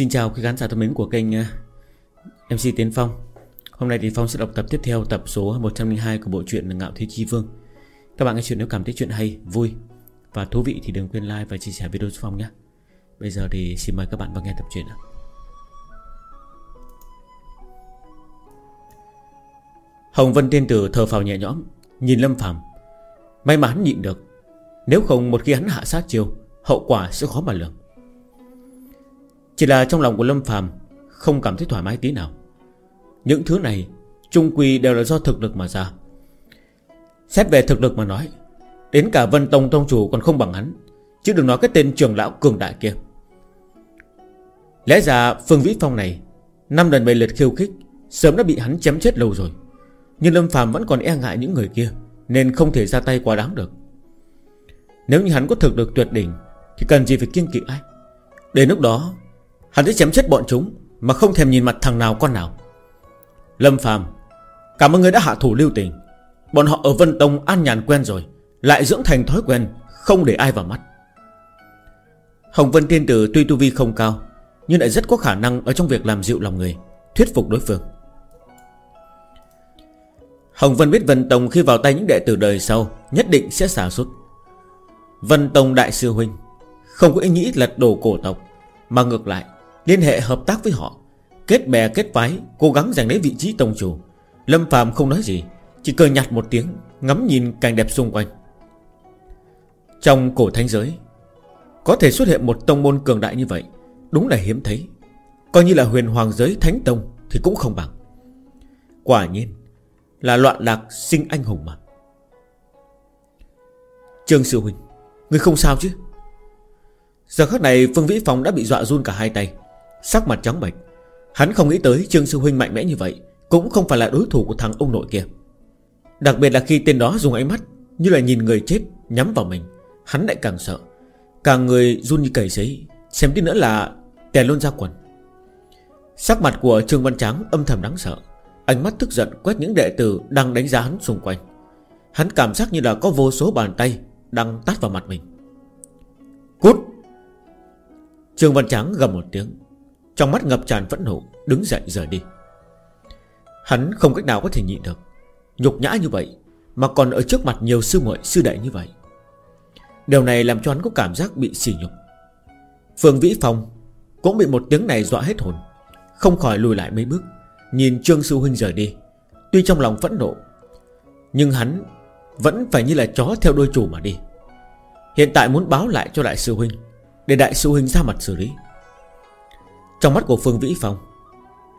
Xin chào quý khán giả thân mến của kênh ờ, MC Tiến Phong. Hôm nay thì Phong sẽ đọc tập tiếp theo tập số 102 của bộ truyện Ngạo Thế Chi Vương. Các bạn nghe chuyện nếu cảm thấy chuyện hay, vui và thú vị thì đừng quên like và chia sẻ video cho Phong nhé. Bây giờ thì xin mời các bạn vào nghe tập truyện Hồng Vân Tiên Tử thờ phào nhẹ nhõm Nhìn Lâm Phạm May mà hắn nhịn được Nếu không một khi hắn hạ sát chiêu Hậu quả sẽ khó mà lường. Chỉ là trong lòng của Lâm phàm Không cảm thấy thoải mái tí nào. Những thứ này Trung quy đều là do thực lực mà ra. Xét về thực lực mà nói, Đến cả Vân Tông Tông Chủ còn không bằng hắn, Chứ đừng nói cái tên trưởng lão cường đại kia. Lẽ ra Phương Vĩ Phong này, năm lần bảy lượt khiêu khích, Sớm đã bị hắn chém chết lâu rồi. Nhưng Lâm Phạm vẫn còn e ngại những người kia, Nên không thể ra tay quá đáng được. Nếu như hắn có thực lực tuyệt đỉnh, Thì cần gì phải kiêng kỵ ai? Đến lúc đó Hắn sẽ chém chết bọn chúng, Mà không thèm nhìn mặt thằng nào con nào. Lâm phàm Cảm ơn người đã hạ thủ lưu tình. Bọn họ ở Vân Tông an nhàn quen rồi, Lại dưỡng thành thói quen, Không để ai vào mắt. Hồng Vân Tiên Tử tuy tu vi không cao, Nhưng lại rất có khả năng Ở trong việc làm dịu lòng người, Thuyết phục đối phương. Hồng Vân biết Vân Tông khi vào tay những đệ tử đời sau, Nhất định sẽ xả xuất Vân Tông Đại Sư Huynh, Không có ý nghĩ lật đổ cổ tộc, Mà ngược lại Liên hệ hợp tác với họ. Kết bè, kết phái, Cố gắng giành lấy vị trí tông chủ. Lâm Phạm không nói gì, Chỉ cười nhạt một tiếng, Ngắm nhìn cảnh đẹp xung quanh. Trong cổ thánh giới, Có thể xuất hiện một tông môn cường đại như vậy, Đúng là hiếm thấy. Coi như là huyền hoàng giới thánh tông Thì cũng không bằng. Quả nhiên Là loạn lạc sinh anh hùng mà. Trương Sư Huynh, Người không sao chứ? Giờ khắc này Phương Vĩ Phong đã bị dọa run cả hai tay. Sắc mặt trắng bệch. Hắn không nghĩ tới Trương Sư Huynh mạnh mẽ như vậy, Cũng không phải là đối thủ của thằng ông nội kia. Đặc biệt là khi tên đó dùng ánh mắt Như là nhìn người chết nhắm vào mình, Hắn lại càng sợ. Càng người run như cầy giấy Xem tí nữa là tè luôn ra quần. Sắc mặt của Trương Văn Tráng âm thầm đáng sợ, Ánh mắt tức giận quét những đệ tử Đang đánh giá hắn xung quanh. Hắn cảm giác như là có vô số bàn tay Đang tát vào mặt mình. Cút! Trương Văn Tráng gầm một tiếng. Trong mắt ngập tràn phẫn nộ, Đứng dậy rời đi. Hắn không cách nào có thể nhịn được. Nhục nhã như vậy, Mà còn ở trước mặt nhiều sư muội, sư đệ như vậy. Điều này làm cho hắn có cảm giác bị sỉ nhục. Phương Vĩ Phong Cũng bị một tiếng này dọa hết hồn, Không khỏi lùi lại mấy bước, Nhìn Trương Sư Huynh rời đi. Tuy trong lòng phẫn nộ, Nhưng hắn vẫn phải như là chó theo đôi chủ mà đi. Hiện tại muốn báo lại cho Đại sư Huynh, Để Đại sư Huynh ra mặt xử lý. Trong mắt của Phương Vĩ Phong,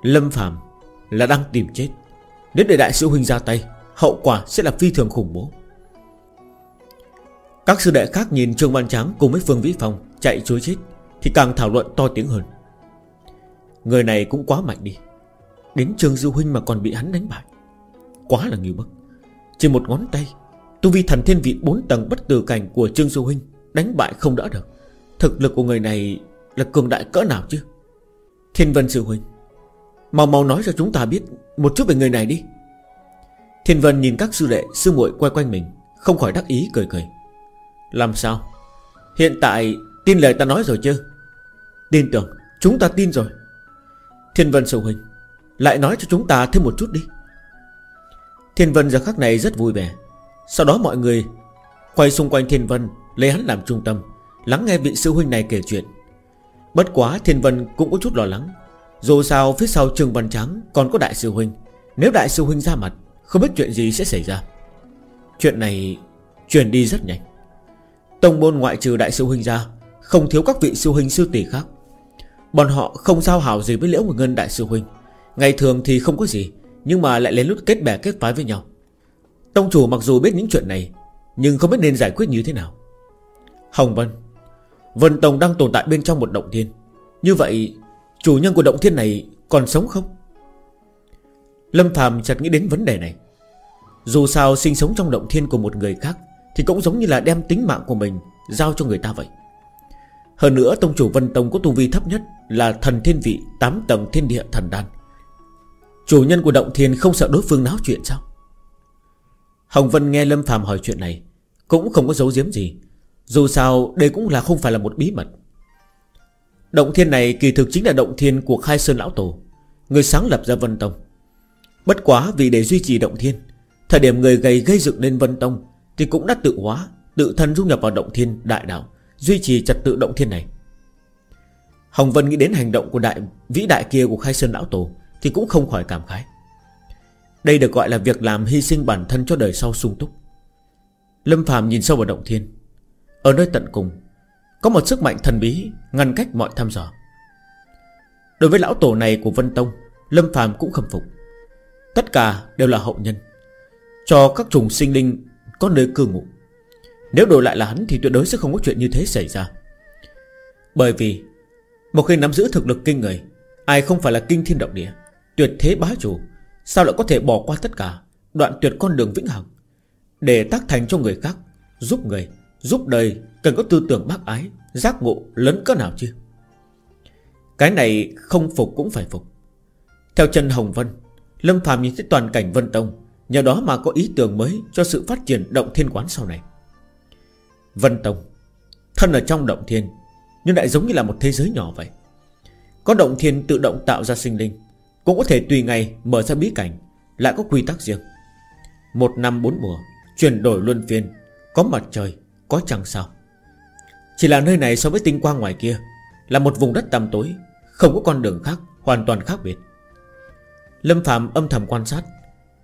Lâm phạm là đang tìm chết. Nếu để Đại sư Huynh ra tay, Hậu quả sẽ là phi thường khủng bố. Các sư đệ khác nhìn Trương Văn Tráng cùng với Phương Vĩ Phong Chạy chối chết, Thì càng thảo luận to tiếng hơn. Người này cũng quá mạnh đi. Đến Trương Dư Huynh mà còn bị hắn đánh bại. Quá là nghi bức. Chỉ một ngón tay, Tu vi thần thiên vị 4 tầng bất tử cảnh của Trương Du Huynh Đánh bại không đỡ được. Thực lực của người này là cường đại cỡ nào chứ? Thiên Vân Sư Huynh, Mau mau nói cho chúng ta biết Một chút về người này đi. Thiên Vân nhìn các sư đệ, sư muội quay quanh mình, Không khỏi đắc ý cười cười. Làm sao? Hiện tại tin lời ta nói rồi chứ? Tin tưởng, chúng ta tin rồi. Thiên Vân Sư Huynh, Lại nói cho chúng ta thêm một chút đi. Thiên Vân giờ khắc này rất vui vẻ. Sau đó mọi người Quay xung quanh Thiên Vân, Lấy hắn làm trung tâm, Lắng nghe vị sư huynh này kể chuyện. Bất quá Thiên Vân cũng có chút lo lắng. Dù sao phía sau Trương Văn Trắng Còn có Đại sư huynh. Nếu Đại sư huynh ra mặt, Không biết chuyện gì sẽ xảy ra. Chuyện này truyền đi rất nhanh. Tông môn ngoại trừ Đại sư huynh ra, Không thiếu các vị sư huynh sư tỷ khác. Bọn họ không giao hảo gì với Liễu Ngân Ngân Đại sư huynh. Ngày thường thì không có gì, Nhưng mà lại lén lút kết bè kết phái với nhau. Tông chủ mặc dù biết những chuyện này, Nhưng không biết nên giải quyết như thế nào. Hồng Vân Vân Tông đang tồn tại bên trong một động thiên. Như vậy, Chủ nhân của động thiên này còn sống không? Lâm Phạm chợt nghĩ đến vấn đề này. Dù sao, sinh sống trong động thiên của một người khác Thì cũng giống như là đem tính mạng của mình Giao cho người ta vậy. Hơn nữa, Tông chủ Vân Tông có tu vi thấp nhất Là thần thiên vị 8 tầng thiên địa thần đan. Chủ nhân của động thiên không sợ đối phương náo chuyện sao? Hồng Vân nghe Lâm Phạm hỏi chuyện này Cũng không có giấu giếm gì. Dù sao, đây cũng là không phải là một bí mật. Động thiên này kỳ thực chính là động thiên của Khai Sơn Lão Tổ. Người sáng lập ra Vân Tông. Bất quá vì để duy trì động thiên, Thời điểm người gầy gây dựng lên Vân Tông Thì cũng đã tự hóa, Tự thân dung nhập vào động thiên đại đạo, Duy trì trật tự động thiên này. Hồng Vân nghĩ đến hành động của đại, vĩ đại kia của Khai Sơn Lão Tổ Thì cũng không khỏi cảm khái. Đây được gọi là việc làm hy sinh bản thân cho đời sau sung túc. Lâm Phạm nhìn sâu vào động thiên. Ở nơi tận cùng, Có một sức mạnh thần bí Ngăn cách mọi thăm dò. Đối với lão tổ này của Vân Tông, Lâm phàm cũng khâm phục. Tất cả đều là hậu nhân. Cho các trùng sinh linh có nơi cư ngụ. Nếu đổi lại là hắn Thì tuyệt đối sẽ không có chuyện như thế xảy ra. Bởi vì, Một khi nắm giữ thực lực kinh người, Ai không phải là kinh thiên động địa, Tuyệt thế bá chủ, Sao lại có thể bỏ qua tất cả Đoạn tuyệt con đường vĩnh hằng Để tác thành cho người khác, Giúp người? Giúp đời, Cần có tư tưởng bác ái, Giác ngộ lớn cỡ nào chứ? Cái này không phục cũng phải phục. Theo chân Hồng Vân, Lâm Phạm nhìn thấy toàn cảnh Vân Tông, Nhờ đó mà có ý tưởng mới Cho sự phát triển động thiên quán sau này. Vân Tông, Thân ở trong động thiên, Nhưng lại giống như là một thế giới nhỏ vậy. Có động thiên tự động tạo ra sinh linh, Cũng có thể tùy ngày mở ra bí cảnh, Lại có quy tắc riêng. Một năm bốn mùa, Chuyển đổi luân phiên, Có mặt trời có chẳng sao? Chỉ là nơi này so với tinh quang ngoài kia, Là một vùng đất tăm tối, Không có con đường khác, Hoàn toàn khác biệt. Lâm Phạm âm thầm quan sát,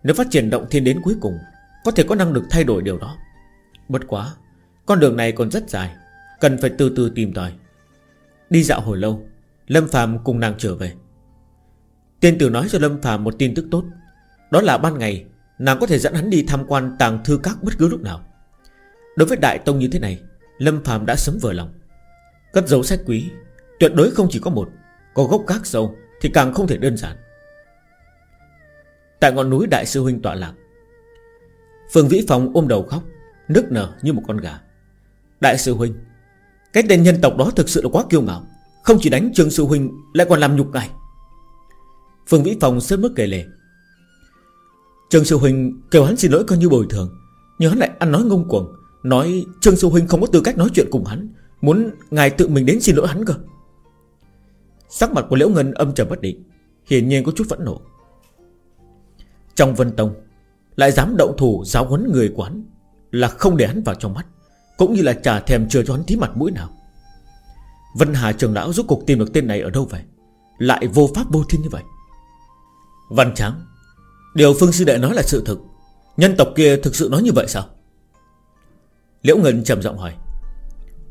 Nếu phát triển động thiên đến cuối cùng, Có thể có năng lực thay đổi điều đó. Bất quá, Con đường này còn rất dài, Cần phải từ từ tìm tòi. Đi dạo hồi lâu, Lâm Phạm cùng nàng trở về. Tiên tử nói cho Lâm Phạm một tin tức tốt, Đó là ban ngày, Nàng có thể dẫn hắn đi tham quan tàng thư các bất cứ lúc nào. Đối với Đại Tông như thế này, Lâm Phạm đã sớm vừa lòng. Cất dấu sách quý, Tuyệt đối không chỉ có một, Có gốc gác sâu Thì càng không thể đơn giản. Tại ngọn núi Đại sư Huynh tọa lạc, Phương Vĩ Phong ôm đầu khóc, Nức nở như một con gà. Đại sư Huynh, Cái tên nhân tộc đó thực sự là quá kiêu ngạo, Không chỉ đánh Trương sư Huynh, Lại còn làm nhục ngài. Phương Vĩ Phong sớm mức kể lệ Trương sư Huynh kêu hắn xin lỗi coi như bồi thường, Nhưng hắn lại ăn nói ngông cuồng Nói Trương sư Huynh không có tư cách nói chuyện cùng hắn. Muốn ngài tự mình đến xin lỗi hắn cơ. Sắc mặt của Liễu Ngân âm trầm bất định, Hiển nhiên có chút phẫn nộ. Trong Vân Tông, Lại dám động thủ giáo huấn người quán Là không để hắn vào trong mắt, Cũng như là trả thèm chưa cho hắn tí mặt mũi nào. Vân Hà trường lão rốt cuộc tìm được tên này ở đâu vậy? Lại vô pháp vô thiên như vậy. Văn Tráng, Điều Phương Sư Đệ nói là sự thực. Nhân tộc kia thực sự nói như vậy sao? Liễu Ngân trầm giọng hỏi,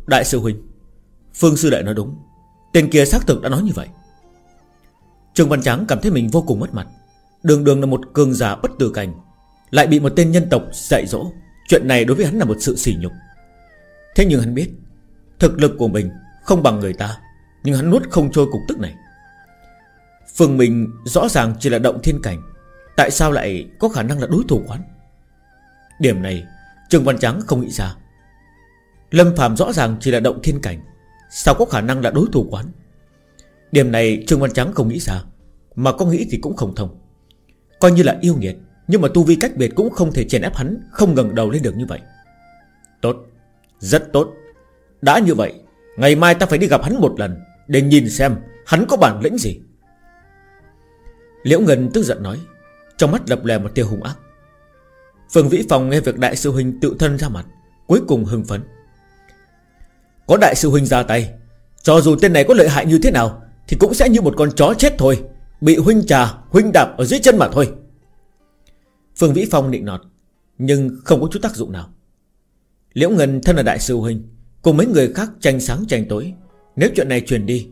Đại sư Huynh, Phương Sư Đệ nói đúng, Tên kia xác thực đã nói như vậy. Trường Văn Tráng cảm thấy mình vô cùng mất mặt. Đường đường là một cường giả bất tử cảnh, Lại bị một tên nhân tộc dạy dỗ. Chuyện này đối với hắn là một sự sỉ nhục. Thế nhưng hắn biết, Thực lực của mình không bằng người ta, Nhưng hắn nuốt không trôi cục tức này. Phương mình rõ ràng chỉ là động thiên cảnh, Tại sao lại có khả năng là đối thủ quán Điểm này, Trương Văn Trắng không nghĩ ra. Lâm Phạm rõ ràng chỉ là động thiên cảnh, Sao có khả năng là đối thủ quán? Điểm này Trương Văn Trắng không nghĩ ra, Mà có nghĩ thì cũng không thông. Coi như là yêu nghiệt, Nhưng mà tu vi cách biệt cũng không thể chèn ép hắn Không ngẩng đầu lên được như vậy. Tốt, Rất tốt. Đã như vậy, Ngày mai ta phải đi gặp hắn một lần, Để nhìn xem hắn có bản lĩnh gì. Liễu Ngân tức giận nói, Trong mắt lập lè một tia hung ác. Phương Vĩ Phòng nghe việc đại sư huynh tự thân ra mặt, Cuối cùng hưng phấn. Có đại sư huynh ra tay. Cho dù tên này có lợi hại như thế nào, Thì cũng sẽ như một con chó chết thôi. Bị huynh trà, huynh đạp ở dưới chân mà thôi. Phương Vĩ Phong định nọt, Nhưng không có chút tác dụng nào. Liễu Ngân thân là đại sư huynh, Cùng mấy người khác tranh sáng tranh tối. Nếu chuyện này truyền đi,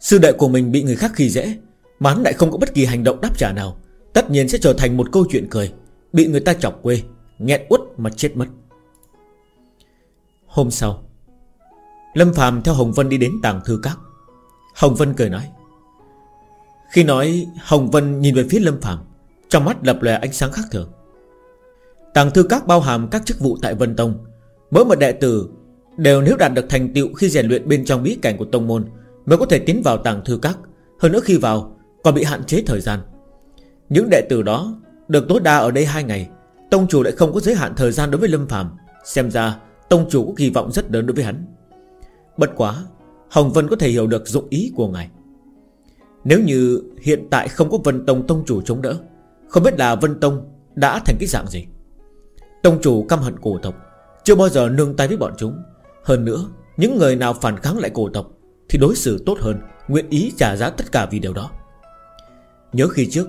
Sư đệ của mình bị người khác khi dễ, Mà hắn lại không có bất kỳ hành động đáp trả nào, Tất nhiên sẽ trở thành một câu chuyện cười, Bị người ta chọc quê, Nghẹn út mà chết mất. Hôm sau Lâm Phạm theo Hồng Vân đi đến tàng thư các. Hồng Vân cười nói, khi nói, Hồng Vân nhìn về phía Lâm Phạm Trong mắt lập lòe ánh sáng khác thường. Tàng thư các bao hàm các chức vụ tại Vân Tông, Mỗi một đệ tử Đều nếu đạt được thành tựu khi rèn luyện bên trong bí cảnh của Tông Môn Mới có thể tiến vào tàng thư các, Hơn nữa khi vào còn bị hạn chế thời gian. Những đệ tử đó Được tối đa ở đây hai ngày, Tông chủ lại không có giới hạn thời gian đối với Lâm Phạm Xem ra Tông chủ có kỳ vọng rất lớn đối với hắn. Bất quá, Hồng Vân có thể hiểu được dụng ý của ngài. Nếu như hiện tại không có Vân Tông Tông chủ chống đỡ, Không biết là Vân Tông đã thành cái dạng gì. Tông chủ căm hận cổ tộc, Chưa bao giờ nương tay với bọn chúng. Hơn nữa, Những người nào phản kháng lại cổ tộc Thì đối xử tốt hơn, Nguyện ý trả giá tất cả vì điều đó. Nhớ khi trước,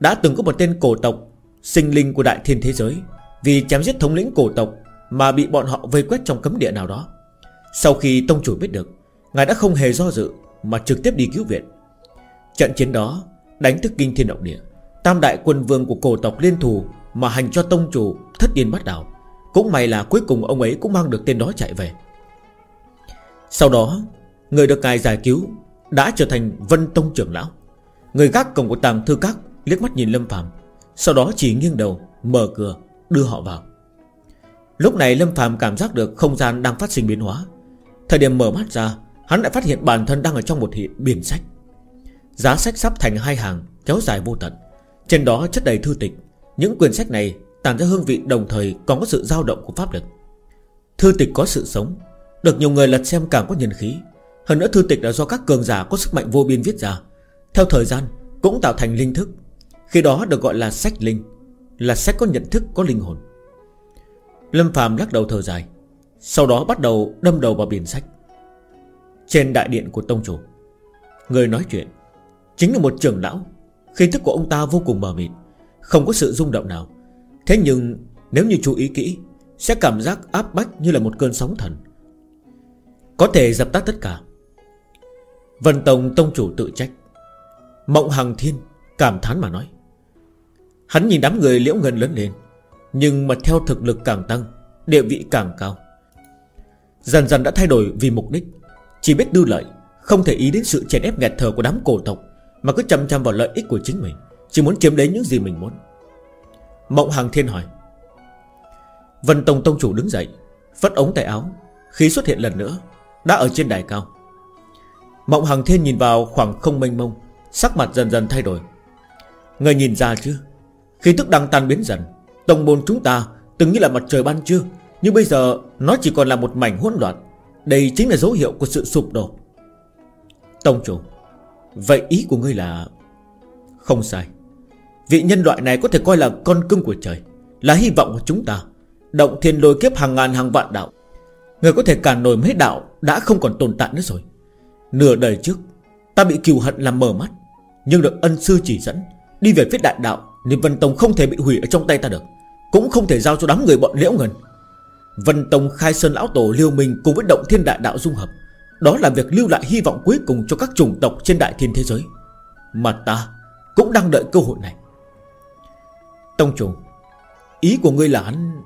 Đã từng có một tên cổ tộc, Sinh linh của đại thiên thế giới, Vì chém giết thống lĩnh cổ tộc Mà bị bọn họ vây quét trong cấm địa nào đó. Sau khi tông chủ biết được, Ngài đã không hề do dự Mà trực tiếp đi cứu viện. Trận chiến đó đánh thức kinh thiên động địa, Tam đại quân vương của cổ tộc liên thù Mà hành cho tông chủ thất điên bắt đảo Cũng may là cuối cùng ông ấy cũng mang được tên đó chạy về. Sau đó, Người được ngài giải cứu Đã trở thành Vân Tông trưởng lão. Người gác cổng của tàng thư các liếc mắt nhìn Lâm Phạm Sau đó chỉ nghiêng đầu, Mở cửa, đưa họ vào. Lúc này Lâm Phạm cảm giác được không gian đang phát sinh biến hóa. Thời điểm mở mắt ra, Hắn lại phát hiện bản thân đang ở trong một hiện biển sách. Giá sách sắp thành hai hàng, Kéo dài vô tận. Trên đó chất đầy thư tịch. Những quyển sách này tàn ra hương vị đồng thời Còn có sự dao động của pháp lực. Thư tịch có sự sống, Được nhiều người lật xem càng có nhân khí. Hơn nữa thư tịch là do các cường giả có sức mạnh vô biên viết ra. Theo thời gian, cũng tạo thành linh thức. Khi đó được gọi là sách linh, Là sách có nhận thức, có linh hồn. Lâm Phạm lắc đầu thở dài. Sau đó bắt đầu đâm đầu vào biển sách Trên đại điện của tông chủ, Người nói chuyện Chính là một trưởng lão. Khi thức của ông ta vô cùng mờ mịt, Không có sự rung động nào. Thế nhưng nếu như chú ý kỹ, Sẽ cảm giác áp bách như là một cơn sóng thần. Có thể dập tắt tất cả. Vân Tông Tông chủ tự trách. Mộng Hằng Thiên cảm thán mà nói, Hắn nhìn đám người liễu ngân lớn lên, Nhưng mà theo thực lực càng tăng, Địa vị càng cao. Dần dần đã thay đổi vì mục đích. Chỉ biết đưa lợi, Không thể ý đến sự chèn ép nghẹt thở của đám cổ tộc, Mà cứ chăm chăm vào lợi ích của chính mình, Chỉ muốn chiếm lấy những gì mình muốn. Mộng Hằng Thiên hỏi, Vân Tông Tông Chủ đứng dậy, Phất ống tay áo Khí xuất hiện lần nữa, Đã ở trên đài cao. Mộng Hằng Thiên nhìn vào khoảng không mênh mông, Sắc mặt dần dần thay đổi. Người nhìn ra chưa? Khi tức đang tan biến dần, Tông môn chúng ta từng như là mặt trời ban trưa, Nhưng bây giờ nó chỉ còn là một mảnh hỗn loạn. Đây chính là dấu hiệu của sự sụp đổ. Tông chủ, Vậy ý của ngươi là Không sai. Vị nhân loại này có thể coi là con cưng của trời, Là hy vọng của chúng ta. Động thiên lôi kiếp hàng ngàn hàng vạn đạo. Người có thể cản nổi mấy đạo Đã không còn tồn tại nữa rồi. Nửa đời trước, Ta bị kiều hận làm mờ mắt, Nhưng được ân sư chỉ dẫn, Đi về phía đại đạo, niệm Vân Tông không thể bị hủy ở trong tay ta được, Cũng không thể giao cho đám người bọn liễu ngần. Vân Tông khai sơn lão tổ liêu mình Cùng với động thiên đại đạo dung hợp. Đó là việc lưu lại hy vọng cuối cùng cho các chủng tộc Trên đại thiên thế giới. Mà ta cũng đang đợi cơ hội này. Tông chủ, Ý của ngươi là hắn.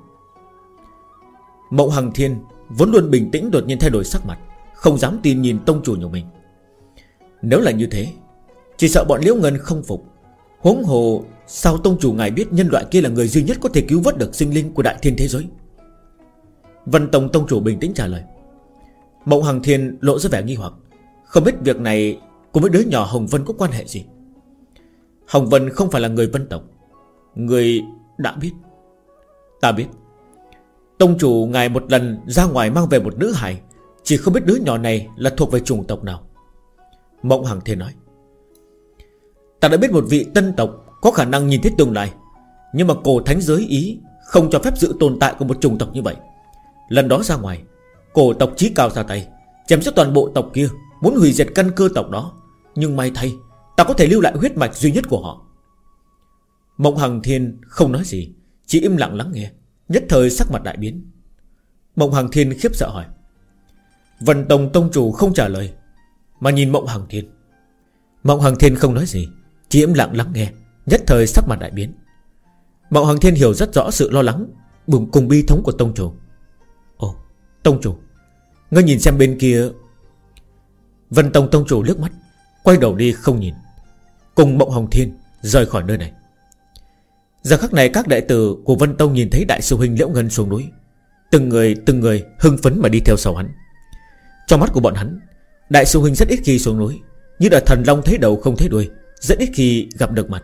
Mộng Hằng Thiên Vốn luôn bình tĩnh đột nhiên thay đổi sắc mặt, Không dám tin nhìn tông chủ của mình. Nếu là như thế, Chỉ sợ bọn Liễu Ngân không phục. Huống hồ, Sao tông chủ ngài biết nhân loại kia là người duy nhất Có thể cứu vớt được sinh linh của đại thiên thế giới? Vân Tông tông chủ bình tĩnh trả lời. Mộng Hằng Thiên lộ ra vẻ nghi hoặc. Không biết việc này Cùng với đứa nhỏ Hồng Vân có quan hệ gì? Hồng Vân không phải là người vân tộc. Người đã biết. Ta biết. Tông chủ ngài một lần ra ngoài mang về một nữ hài. Chỉ không biết đứa nhỏ này là thuộc về chủng tộc nào. Mộng Hằng Thiên nói. Ta đã biết một vị tân tộc Có khả năng nhìn thấy tương lai. Nhưng mà cổ thánh giới ý Không cho phép sự tồn tại của một chủng tộc như vậy. Lần đó ra ngoài, Cổ tộc trí cao ra tay, Chém giết toàn bộ tộc kia, Muốn hủy diệt căn cơ tộc đó. Nhưng may thay, Ta có thể lưu lại huyết mạch duy nhất của họ. Mộng Hằng Thiên không nói gì, Chỉ im lặng lắng nghe, Nhất thời sắc mặt đại biến. Mộng Hằng Thiên khiếp sợ hỏi, Vân Tông Tông Chủ không trả lời, Mà nhìn Mộng Hằng Thiên. Mộng Hằng Thiên không nói gì, Chỉ im lặng lắng nghe, Nhất thời sắc mặt đại biến. Mộng Hằng Thiên hiểu rất rõ sự lo lắng Bùng cùng bi thống của Tông Chủ. Tông Chủ, Ngươi nhìn xem bên kia. Vân Tông Tông Chủ nước mắt, Quay đầu đi không nhìn. Cùng Mộng Hồng Thiên rời khỏi nơi này. Giờ khắc này các đại tử của Vân Tông nhìn thấy đại sư huynh Liễu Ngân xuống núi. Từng người từng người hưng phấn mà đi theo sau hắn. Trong mắt của bọn hắn, Đại sư huynh rất ít khi xuống núi, Như là thần long thấy đầu không thấy đuôi, Rất ít khi gặp được mặt.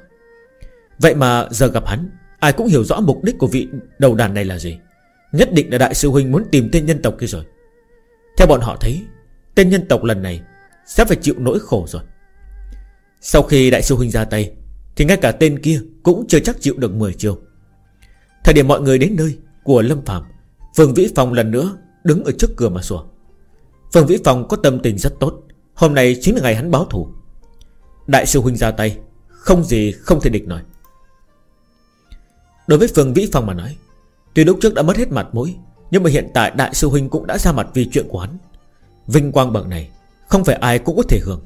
Vậy mà giờ gặp hắn, Ai cũng hiểu rõ mục đích của vị đầu đàn này là gì. Nhất định là đại sư huynh muốn tìm tên nhân tộc kia rồi. Theo bọn họ thấy, Tên nhân tộc lần này Sẽ phải chịu nỗi khổ rồi. Sau khi đại sư huynh ra tay, Thì ngay cả tên kia cũng chưa chắc chịu được 10 chiêu. Thời điểm mọi người đến nơi Của Lâm Phạm Phương Vĩ Phong lần nữa đứng ở trước cửa mà sủa. Phương Vĩ Phong có tâm tình rất tốt, Hôm nay chính là ngày hắn báo thủ Đại sư huynh ra tay, Không gì không thể địch nổi. Đối với Phương Vĩ Phong mà nói Tuy lúc trước đã mất hết mặt mũi, Nhưng mà hiện tại đại sư huynh cũng đã ra mặt vì chuyện của hắn. Vinh quang bậc này, Không phải ai cũng có thể hưởng.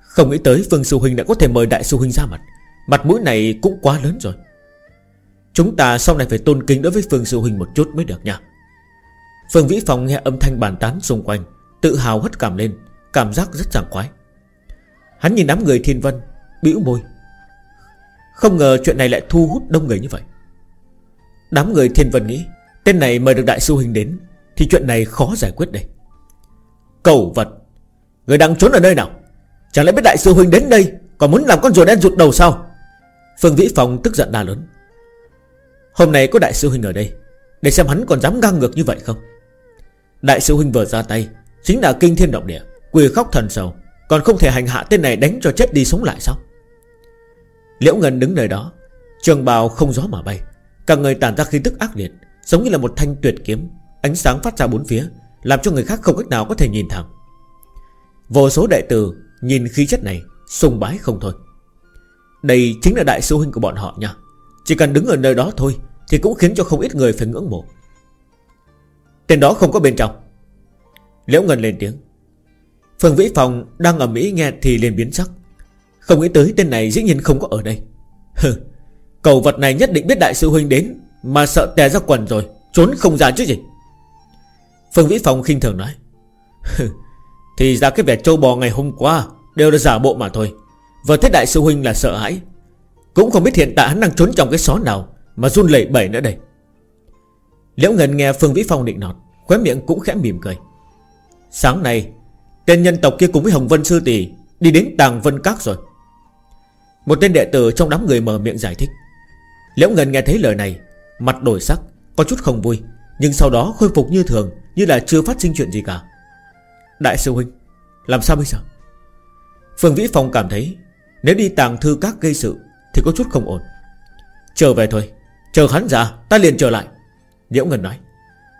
Không nghĩ tới Phương sư huynh đã có thể mời đại sư huynh ra mặt. Mặt mũi này cũng quá lớn rồi. Chúng ta sau này phải tôn kính đối với Phương sư huynh một chút mới được nha. Phương Vĩ Phong nghe âm thanh bàn tán xung quanh, Tự hào hất cảm lên, Cảm giác rất sảng khoái. Hắn nhìn đám người thiên vân, bĩu môi. Không ngờ chuyện này lại thu hút đông người như vậy. Đám người thiên vân nghĩ, Tên này mời được đại sư huynh đến, Thì chuyện này khó giải quyết đây. Cầu vật, Người đang trốn ở nơi nào? Chẳng lẽ biết đại sư huynh đến đây, Còn muốn làm con rùa đen rụt đầu sao? Phương Vĩ Phong tức giận đa lớn. Hôm nay có đại sư huynh ở đây, Để xem hắn còn dám ngang ngược như vậy không? Đại sư huynh vừa ra tay, Chính là kinh thiên động địa, Quỳ khóc thần sầu, Còn không thể hành hạ tên này đánh cho chết đi sống lại sao? Liễu Ngân đứng nơi đó, Trường bào không gió mà bay. Cả người tản ra khí tức ác liệt, Giống như là một thanh tuyệt kiếm. Ánh sáng phát ra bốn phía, Làm cho người khác không cách nào có thể nhìn thẳng. Vô số đệ tử Nhìn khí chất này, Sùng bái không thôi. Đây chính là đại sư huynh của bọn họ nha. Chỉ cần đứng ở nơi đó thôi, Thì cũng khiến cho không ít người phải ngưỡng mộ. Tên đó không có bên trong. Liễu Ngân lên tiếng. Phương Vĩ Phòng đang ở Mỹ nghe thì liền biến sắc. Không nghĩ tới tên này dĩ nhiên không có ở đây. Hừ Cầu vật này nhất định biết đại sư huynh đến, Mà sợ tè ra quần rồi, Trốn không ra chứ gì. Phương Vĩ Phong khinh thường nói Thì ra cái vẻ trâu bò ngày hôm qua Đều là giả bộ mà thôi. Vừa thấy đại sư huynh là sợ hãi, Cũng không biết hiện tại hắn đang trốn trong cái xó nào Mà run lẩy bẩy nữa đây. Liễu Ngân nghe Phương Vĩ Phong định nọt, Khóe miệng cũng khẽ mỉm cười. Sáng nay, Tên nhân tộc kia cùng với Hồng Vân Sư Tỷ Đi đến Tàng Vân Các rồi. Một tên đệ tử trong đám người mở miệng giải thích Liễu Ngân nghe thấy lời này, Mặt đổi sắc, Có chút không vui, Nhưng sau đó khôi phục như thường, Như là chưa phát sinh chuyện gì cả. Đại sư huynh, Làm sao bây giờ? Phương Vĩ Phong cảm thấy, Nếu đi tàng thư các gây sự Thì có chút không ổn. Trở về thôi, Chờ hắn ra, ta liền trở lại, Liễu Ngân nói.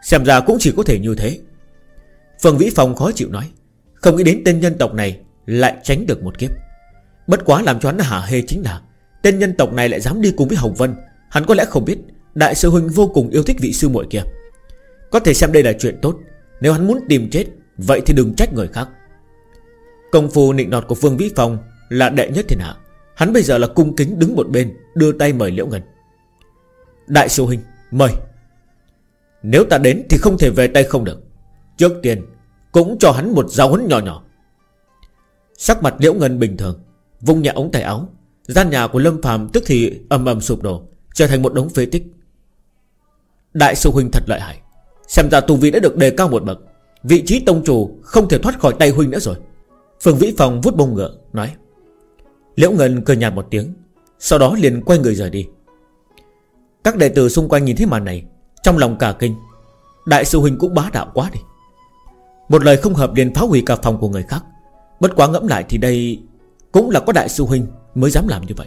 Xem ra cũng chỉ có thể như thế. Phương Vĩ Phong khó chịu nói, Không nghĩ đến tên nhân tộc này Lại tránh được một kiếp. Bất quá làm cho hắn hả hê chính là, Tên nhân tộc này lại dám đi cùng với Hồng Vân Hắn có lẽ không biết, Đại sư huynh vô cùng yêu thích vị sư muội kia. Có thể xem đây là chuyện tốt, Nếu hắn muốn tìm chết, Vậy thì đừng trách người khác. Công phu nịnh nọt của Phương Vĩ Phong Là đệ nhất thiên hạ. Hắn bây giờ là cung kính đứng một bên, Đưa tay mời Liễu Ngân. Đại sư huynh, mời. Nếu ta đến thì không thể về tay không được. Trước tiên, Cũng cho hắn một giáo huấn nhỏ nhỏ. Sắc mặt Liễu Ngân bình thường, Vung nhẹ ống tay áo. Gian nhà của Lâm Phàm tức thì ầm ầm sụp đổ. Trở thành một đống phế tích. Đại sư huynh thật lợi hại. Xem ra tu vi đã được đề cao một bậc. Vị trí tông chủ không thể thoát khỏi tay huynh nữa rồi. Phương Vĩ Phong vút bông ngựa, Nói. Liễu Ngân cười nhạt một tiếng, Sau đó liền quay người rời đi. Các đệ tử xung quanh nhìn thấy màn này, Trong lòng cả kinh. Đại sư huynh cũng bá đạo quá đi. Một lời không hợp liền phá hủy cả phòng của người khác. Bất quá ngẫm lại thì đây Cũng là có đại sư huynh mới dám làm như vậy.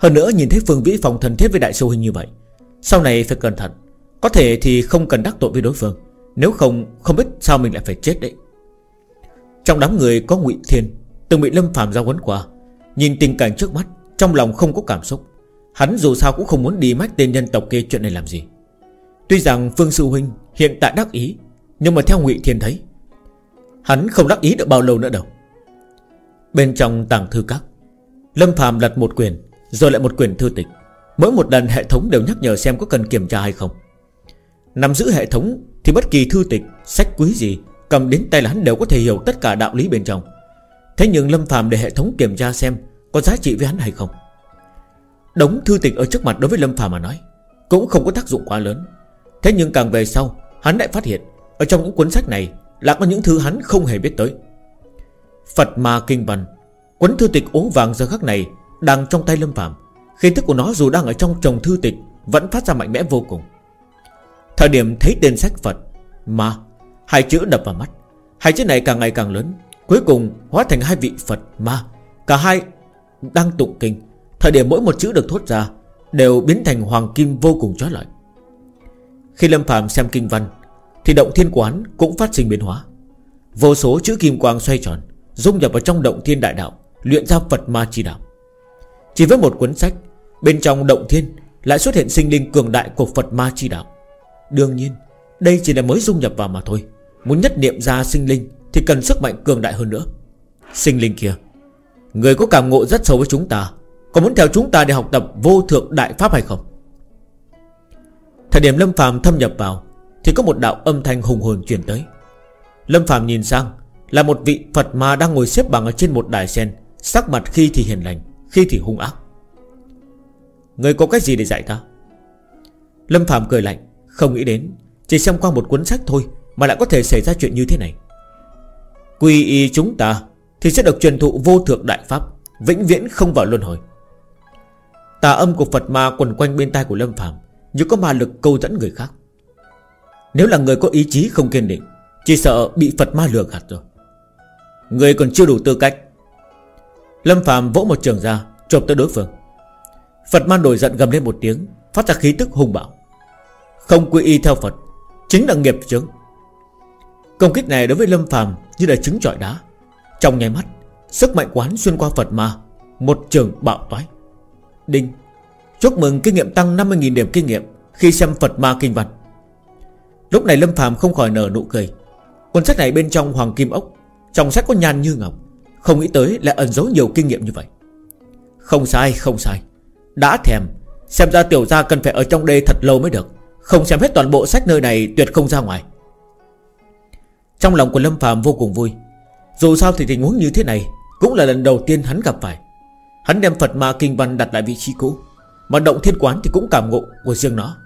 Hơn nữa nhìn thấy Phương Vĩ Phong thân thiết với đại sư huynh như vậy, Sau này phải cẩn thận. Có thể thì không cần đắc tội với đối phương, Nếu không không biết sao mình lại phải chết đấy. Trong đám người có ngụy Thiên, Từng bị Lâm Phạm ra quấn qua, Nhìn tình cảnh trước mắt, Trong lòng không có cảm xúc. Hắn dù sao cũng không muốn đi mách tên nhân tộc kia chuyện này làm gì. Tuy rằng Phương Sư Huynh hiện tại đắc ý, Nhưng mà theo ngụy Thiên thấy, Hắn không đắc ý được bao lâu nữa đâu. Bên trong tàng thư các, Lâm Phạm lật một quyển rồi lại một quyển thư tịch. Mỗi một lần hệ thống đều nhắc nhở xem có cần kiểm tra hay không. Nằm giữ hệ thống Thì bất kỳ thư tịch, sách quý gì Cầm đến tay là hắn đều có thể hiểu tất cả đạo lý bên trong. Thế nhưng Lâm phàm để hệ thống kiểm tra xem Có giá trị với hắn hay không? Đống thư tịch ở trước mặt đối với Lâm phàm mà nói Cũng không có tác dụng quá lớn. Thế nhưng càng về sau Hắn lại phát hiện Ở trong những cuốn sách này Là có những thứ hắn không hề biết tới. Phật Ma Kinh Văn. Quấn thư tịch ố vàng giờ khắc này đang trong tay Lâm Phạm Khí thức của nó dù đang ở trong chồng thư tịch Vẫn phát ra mạnh mẽ vô cùng. Thời điểm thấy tên sách Phật Ma Hai chữ đập vào mắt, Hai chữ này càng ngày càng lớn, Cuối cùng hóa thành hai vị Phật ma, Cả hai đang tụng kinh. Thời điểm mỗi một chữ được thốt ra Đều biến thành hoàng kim vô cùng chói lọi. Khi Lâm Phạm xem kinh văn, Thì động thiên quán cũng phát sinh biến hóa. Vô số chữ kim quang xoay tròn, Dung nhập vào trong động thiên đại đạo, Luyện ra Phật ma chi đạo. Chỉ với một cuốn sách, Bên trong động thiên lại xuất hiện sinh linh cường đại của Phật ma chi đạo. Đương nhiên, Đây chỉ là mới dung nhập vào mà thôi. Muốn nhất niệm ra sinh linh Thì cần sức mạnh cường đại hơn nữa. Sinh linh kia, Người có cảm ngộ rất sâu với chúng ta, Có muốn theo chúng ta để học tập vô thượng đại pháp hay không? Thời điểm Lâm phàm thâm nhập vào, Thì có một đạo âm thanh hùng hồn truyền tới. Lâm phàm nhìn sang, Là một vị Phật ma đang ngồi xếp bằng ở trên một đài sen, Sắc mặt khi thì hiền lành. Khi thì hung ác. Người có cách gì để dạy ta? Lâm Phạm cười lạnh, Không nghĩ đến, Chỉ xem qua một cuốn sách thôi Mà lại có thể xảy ra chuyện như thế này. Quy y chúng ta Thì sẽ được truyền thụ vô thượng đại pháp, Vĩnh viễn không vào luân hồi. Tà âm của Phật ma quần quanh bên tai của Lâm Phạm Như có ma lực câu dẫn người khác. Nếu là người có ý chí không kiên định, Chỉ sợ bị Phật ma lừa gạt rồi. Người còn chưa đủ tư cách Lâm Phạm vỗ một trường ra Chộp tới đối phương. Phật man đổi giận gầm lên một tiếng, Phát ra khí tức hung bạo. Không quy y theo Phật, Chính là nghiệp chướng. Công kích này đối với Lâm Phạm như là trứng trọi đá. Trong nháy mắt, Sức mạnh quán xuyên qua Phật ma, Một trường bạo toái. Đinh, Chúc mừng kinh nghiệm tăng 50.000 điểm kinh nghiệm Khi xem Phật ma kinh văn. Lúc này Lâm Phạm không khỏi nở nụ cười. Cuốn sách này bên trong Hoàng Kim Ốc, Trong sách có nhan như ngọc. Không nghĩ tới lại ẩn giấu nhiều kinh nghiệm như vậy. Không sai không sai. Đã thèm, Xem ra tiểu gia cần phải ở trong đây thật lâu mới được. Không xem hết toàn bộ sách nơi này tuyệt không ra ngoài. Trong lòng của Lâm phàm vô cùng vui. Dù sao thì tình huống như thế này Cũng là lần đầu tiên hắn gặp phải. Hắn đem Phật Ma Kinh Văn đặt lại vị trí cũ, Mà động thiên quán thì cũng cảm ngộ của riêng nó.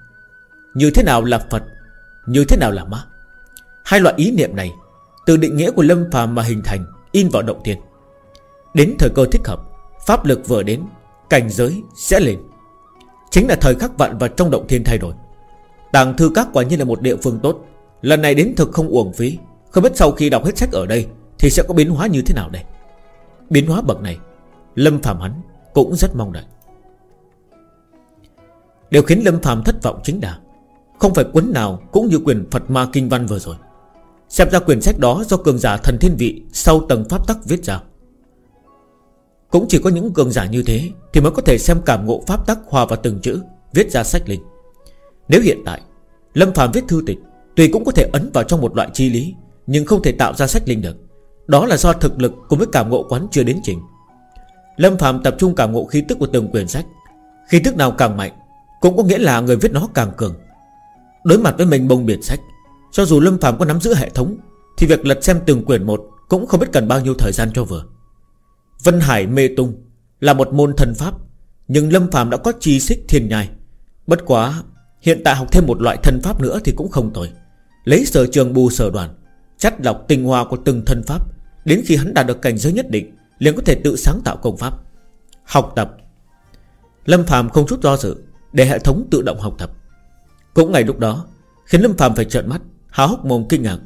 Như thế nào là Phật, Như thế nào là ma? Hai loại ý niệm này, Từ định nghĩa của Lâm phàm mà hình thành In vào động thiên Đến thời cơ thích hợp, Pháp lực vừa đến, Cảnh giới sẽ lên. Chính là thời khắc vạn vật trong động thiên thay đổi. Tàng thư các quả nhiên là một địa phương tốt. Lần này đến thực không uổng phí. Không biết sau khi đọc hết sách ở đây, Thì sẽ có biến hóa như thế nào đây? Biến hóa bậc này, Lâm Phạm hắn cũng rất mong đợi. Điều khiến Lâm Phạm thất vọng chính là Không phải quấn nào cũng như quyền Phật Ma Kinh Văn vừa rồi. Xem ra quyển sách đó do cường giả thần thiên vị Sau tầng pháp tắc viết ra. Cũng chỉ có những cường giả như thế Thì mới có thể xem cảm ngộ pháp tắc hòa vào từng chữ, Viết ra sách linh. Nếu hiện tại, Lâm phàm viết thư tịch Tùy cũng có thể ấn vào trong một loại chi lý, Nhưng không thể tạo ra sách linh được. Đó là do thực lực cùng với cảm ngộ quán chưa đến trình. Lâm phàm tập trung cảm ngộ khí tức của từng quyển sách. Khí tức nào càng mạnh, Cũng có nghĩa là người viết nó càng cường. Đối mặt với mình bông biệt sách cho dù Lâm Phạm có nắm giữ hệ thống, Thì việc lật xem từng quyển một Cũng không biết cần bao nhiêu thời gian cho vừa. Vân Hải mê tung Là một môn thần pháp, Nhưng Lâm Phạm đã có chi xích thiên nhai. Bất quá, Hiện tại học thêm một loại thần pháp nữa thì cũng không tồi. Lấy sở trường bù sở đoàn, Chắt lọc tinh hoa của từng thân pháp, Đến khi hắn đạt được cảnh giới nhất định, liền có thể tự sáng tạo công pháp. Học tập. Lâm Phạm không chút do dự Để hệ thống tự động học tập. Cũng ngày lúc đó, Khiến Lâm Phạm phải trợn mắt. Há hốc mồm kinh ngạc.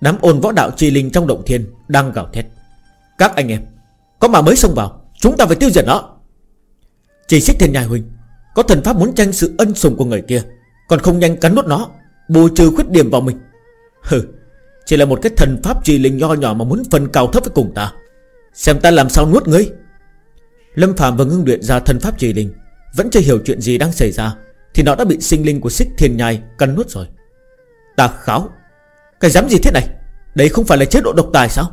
Đám ôn võ đạo chi linh trong động thiên Đang gào thét. Các anh em, có mà mới xông vào, Chúng ta phải tiêu diệt nó. Chỉ xích thiên nhai huynh, Có thần pháp muốn tranh sự ân sủng của người kia, Còn không nhanh cắn nuốt nó, Bù trừ khuyết điểm vào mình. Hừ, Chỉ là một cái thần pháp trì linh nho nhỏ Mà muốn phân cao thấp với cùng ta. Xem ta làm sao nuốt ngươi. Lâm Phạm và ngưng luyện ra thần pháp trì linh, Vẫn chưa hiểu chuyện gì đang xảy ra, Thì nó đã bị sinh linh của xích thiên nhai cắn nuốt rồi. Ta kháo. Cái dám gì thế này? Đây không phải là chế độ độc tài sao?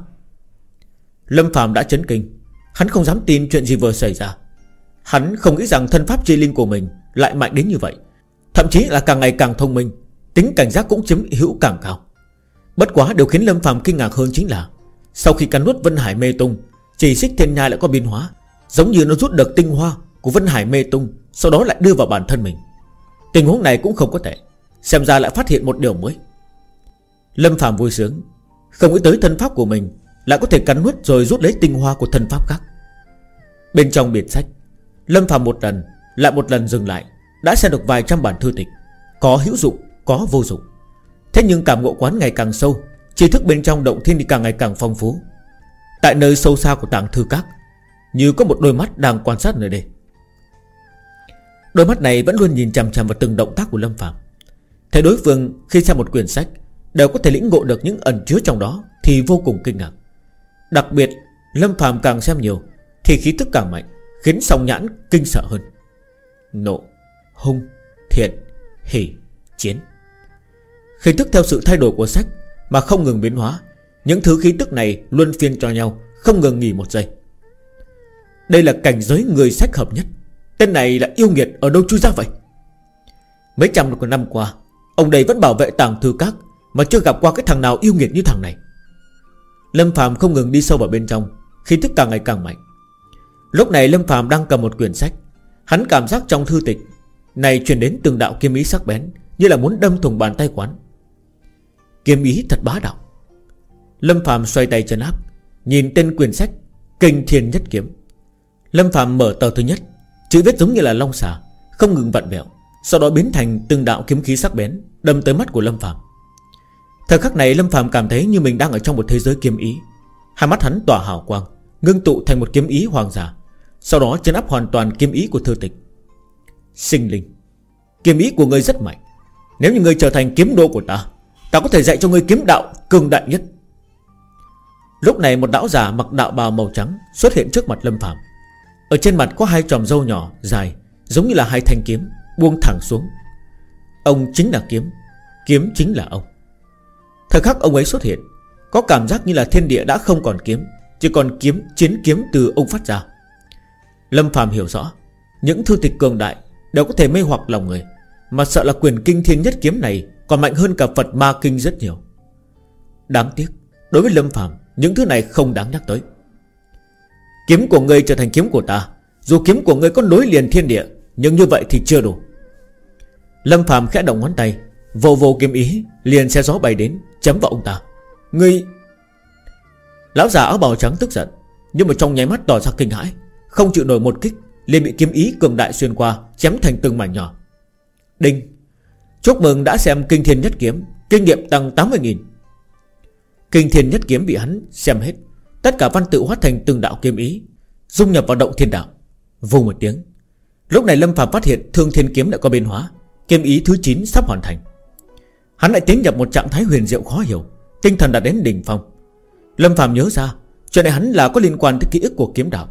Lâm Phạm đã chấn kinh. Hắn không dám tin chuyện gì vừa xảy ra. Hắn không nghĩ rằng thân pháp chi linh của mình Lại mạnh đến như vậy. Thậm chí là càng ngày càng thông minh, Tính cảnh giác cũng chiếm hữu càng cao. Bất quá điều khiến Lâm Phạm kinh ngạc hơn chính là, Sau khi cắn nuốt Vân Hải Mê Tung, Chỉ xích thiên nhai lại có biến hóa, Giống như nó rút được tinh hoa của Vân Hải Mê Tung, Sau đó lại đưa vào bản thân mình. Tình huống này cũng không có thể. Xem ra lại phát hiện một điều mới. Lâm Phạm vui sướng. Không nghĩ tới thân pháp của mình lại có thể cắn nuốt rồi rút lấy tinh hoa của thần pháp khác. Bên trong biệt sách Lâm Phạm một lần Lại một lần dừng lại Đã xem được vài trăm bản thư tịch. Có hữu dụng, có vô dụng. Thế nhưng cảm ngộ quán ngày càng sâu Tri thức bên trong động thiên thì càng ngày càng phong phú. Tại nơi sâu xa của tảng thư các Như có một đôi mắt đang quan sát nơi đây. Đôi mắt này vẫn luôn nhìn chằm chằm vào từng động tác của Lâm Phạm Thấy đối phương khi xem một quyển sách Đều có thể lĩnh ngộ được những ẩn chứa trong đó Thì vô cùng kinh ngạc. Đặc biệt, Lâm Phạm càng xem nhiều Thì khí tức càng mạnh, Khiến song nhãn kinh sợ hơn. Nộ, Hung, Thiện, Hỷ, Chiến. Khí tức theo sự thay đổi của sách Mà không ngừng biến hóa, Những thứ khí tức này luân phiên cho nhau, Không ngừng nghỉ một giây. Đây là cảnh giới người sách hợp nhất. Tên này là yêu nghiệt ở đâu chui ra vậy? Mấy trăm năm qua Ông đây vẫn bảo vệ tàng thư các, Mà chưa gặp qua cái thằng nào yêu nghiệt như thằng này. Lâm Phạm không ngừng đi sâu vào bên trong, Khi thức càng ngày càng mạnh. Lúc này Lâm Phạm đang cầm một quyển sách. Hắn cảm giác trong thư tịch Này truyền đến từng đạo kiếm ý sắc bén, Như là muốn đâm thùng bàn tay quán. Kiếm ý thật bá đạo. Lâm Phạm xoay tay chân áp, Nhìn tên quyển sách Kinh Thiên Nhất Kiếm. Lâm Phạm mở tờ thứ nhất, Chữ viết giống như là long xà, Không ngừng vặn vẹo. Sau đó biến thành từng đạo kiếm khí sắc bén, Đâm tới mắt của Lâm Phạm Thời khắc này Lâm Phạm cảm thấy như mình đang ở trong một thế giới kiếm ý. Hai mắt hắn tỏa hào quang, Ngưng tụ thành một kiếm ý hoàng giả Sau đó chấn áp hoàn toàn kiếm ý của thư tịch. Sinh linh, Kiếm ý của ngươi rất mạnh. Nếu như ngươi trở thành kiếm đô của ta Ta có thể dạy cho ngươi kiếm đạo cường đại nhất. Lúc này một đạo giả mặc đạo bào màu trắng Xuất hiện trước mặt Lâm Phạm Ở trên mặt có hai tròm râu nhỏ, dài, Giống như là hai thanh kiếm. Buông thẳng xuống. Ông chính là kiếm Kiếm chính là ông. Thời khắc ông ấy xuất hiện, Có cảm giác như là thiên địa đã không còn kiếm, Chỉ còn kiếm, chiến kiếm từ ông phát ra. Lâm Phạm hiểu rõ, Những thư tịch cường đại Đều có thể mê hoặc lòng người, Mà sợ là quyền kinh thiên nhất kiếm này Còn mạnh hơn cả Phật ma kinh rất nhiều. Đáng tiếc, Đối với Lâm Phạm Những thứ này không đáng nhắc tới. Kiếm của ngươi trở thành kiếm của ta, Dù kiếm của ngươi có nối liền thiên địa, Nhưng như vậy thì chưa đủ. Lâm Phạm khẽ động ngón tay. Vô vô kiếm ý, Liền xe gió bay đến Chấm vào ông ta. Ngươi! Lão già áo bào trắng tức giận, Nhưng mà trong nháy mắt tỏ ra kinh hãi. Không chịu nổi một kích, liền bị kiếm ý cường đại xuyên qua, Chém thành từng mảnh nhỏ. Đinh! Chúc mừng đã xem Kinh Thiên Nhất Kiếm, Kinh nghiệm tăng 80.000 Kinh Thiên Nhất Kiếm bị hắn xem hết. Tất cả văn tự hóa thành từng đạo kiếm ý, Dung nhập vào động thiên đạo. Vô một tiếng. Lúc này Lâm Phạm phát hiện Thương Thiên Kiếm đã có biến hóa. Kiếm ý thứ 9 sắp hoàn thành. Hắn lại tiến nhập một trạng thái huyền diệu khó hiểu, Tinh thần đã đến đỉnh phong. Lâm Phạm nhớ ra, Chuyện này hắn là có liên quan tới ký ức của kiếm đạo.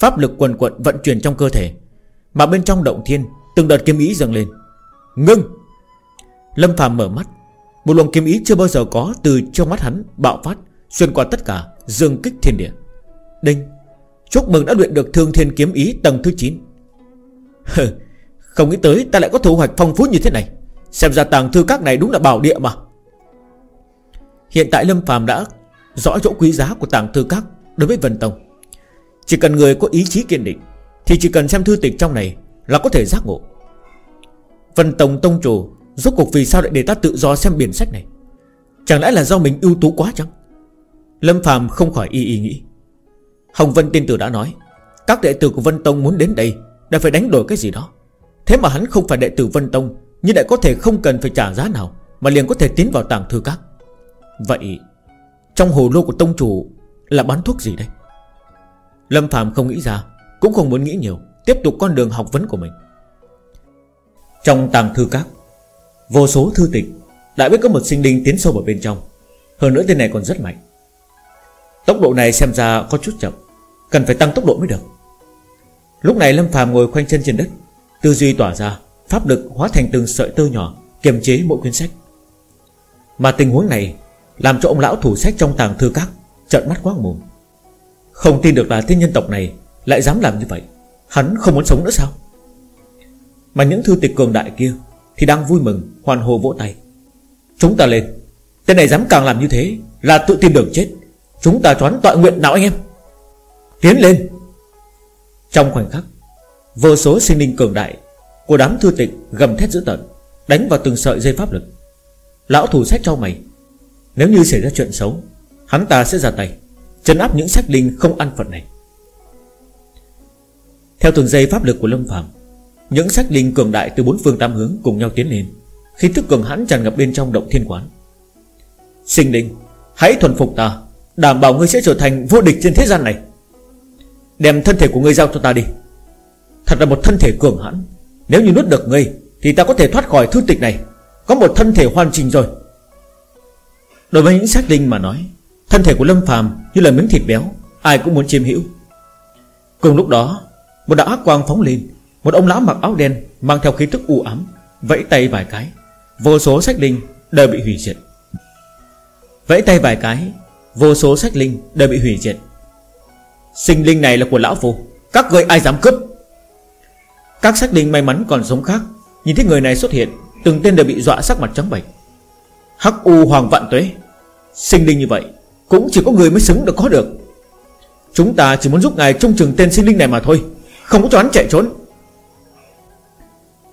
Pháp lực quần quận vận chuyển trong cơ thể, Mà bên trong động thiên, Từng đợt kiếm ý dâng lên. Ngưng! Lâm Phạm mở mắt, Một luồng kiếm ý chưa bao giờ có từ trong mắt hắn bạo phát, Xuyên qua tất cả, Dương kích thiên địa. Đinh! Chúc mừng đã luyện được thương thiên kiếm ý tầng thứ 9 không nghĩ tới ta lại có thu hoạch phong phú như thế này. Xem ra tàng thư các này đúng là bảo địa mà. Hiện tại Lâm phàm đã Rõ chỗ quý giá của tàng thư các Đối với Vân Tông. Chỉ cần người có ý chí kiên định, Thì chỉ cần xem thư tịch trong này Là có thể giác ngộ. Vân Tông Tông Chủ Rốt cuộc vì sao lại để ta tự do xem biển sách này? Chẳng lẽ là do mình ưu tú quá chăng? Lâm phàm không khỏi y y nghĩ. Hồng Vân tiên tử đã nói, Các đệ tử của Vân Tông muốn đến đây Đã phải đánh đổi cái gì đó. Thế mà hắn không phải đệ tử Vân Tông, Nhưng lại có thể không cần phải trả giá nào, Mà liền có thể tiến vào tàng thư các. Vậy, Trong hồ lô của Tông Chủ Là bán thuốc gì đây? Lâm Phạm không nghĩ ra, Cũng không muốn nghĩ nhiều, Tiếp tục con đường học vấn của mình. Trong tàng thư các, Vô số thư tịch đại biết có một sinh linh tiến sâu vào bên trong. Hơn nữa tên này còn rất mạnh. Tốc độ này xem ra có chút chậm, Cần phải tăng tốc độ mới được. Lúc này Lâm Phàm ngồi khoanh chân trên đất Tư duy tỏa ra, Pháp lực hóa thành từng sợi tơ nhỏ, Kiềm chế mỗi quyển sách. Mà tình huống này Làm cho ông lão thủ sách trong tàng thư các Trợn mắt quát mồm. Không tin được là thiên nhân tộc này Lại dám làm như vậy, Hắn không muốn sống nữa sao? Mà những thư tịch cường đại kia Thì đang vui mừng hoàn hồ vỗ tay. Chúng ta lên, Tên này dám càng làm như thế Là tự tìm đường chết. Chúng ta choán tọa nguyện nào anh em? Tiến lên! Trong khoảnh khắc Vô số sinh linh cường đại Của đám thư tịch gầm thét dữ tợn, Đánh vào từng sợi dây pháp lực. Lão thủ sách cho mày, Nếu như xảy ra chuyện xấu, Hắn ta sẽ ra tay, chấn áp những sách linh không ăn phận này. Theo từng dây pháp lực của Lâm Phạm Những sách linh cường đại từ bốn phương tám hướng Cùng nhau tiến lên, Khi thức cường hãn tràn ngập bên trong động thiên quán. Sinh linh, Hãy thuần phục ta, Đảm bảo ngươi sẽ trở thành vô địch trên thế gian này. Đem thân thể của ngươi giao cho ta đi. Thật là một thân thể cường hãn. Nếu như nuốt được ngươi, Thì ta có thể thoát khỏi thư tịch này. Có một thân thể hoàn chỉnh rồi. Đối với những xác linh mà nói, Thân thể của Lâm phàm như là miếng thịt béo, Ai cũng muốn chiêm hữu. Cùng lúc đó, Một đạo ác quang phóng lên, Một ông lão mặc áo đen Mang theo khí tức u ám, Vẫy tay vài cái. Vô số sách linh đều bị hủy diệt. Vẫy tay vài cái, Vô số sách linh đều bị hủy diệt. Sinh linh này là của lão phu. Các người ai dám cướp? Các sách đinh may mắn còn sống khác. Nhìn thấy người này xuất hiện, Từng tên đều bị dọa sắc mặt trắng bệch. Hắc U Hoàng Vạn Tuế, Sinh linh như vậy, Cũng chỉ có người mới xứng được có được. Chúng ta chỉ muốn giúp ngài trung chừng tên sinh linh này mà thôi, Không có cho hắn chạy trốn.